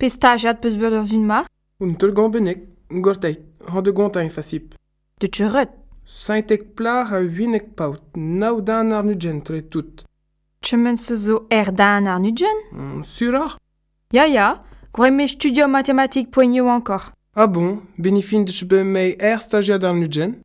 Pe stajat peus beur ur zun ma Un teul gant bennek, gorteit, han de gant ein fasip. De tcheurret Saintek plar a huinek paout, nao dan ar nudgen tre tout. Chemen se zo er dan ar nudgen mm, Sur ar Ya ya, gwe me studio matematik poigno ankor. Ah bon, benifin de chebe mei er stagiad ar nudgen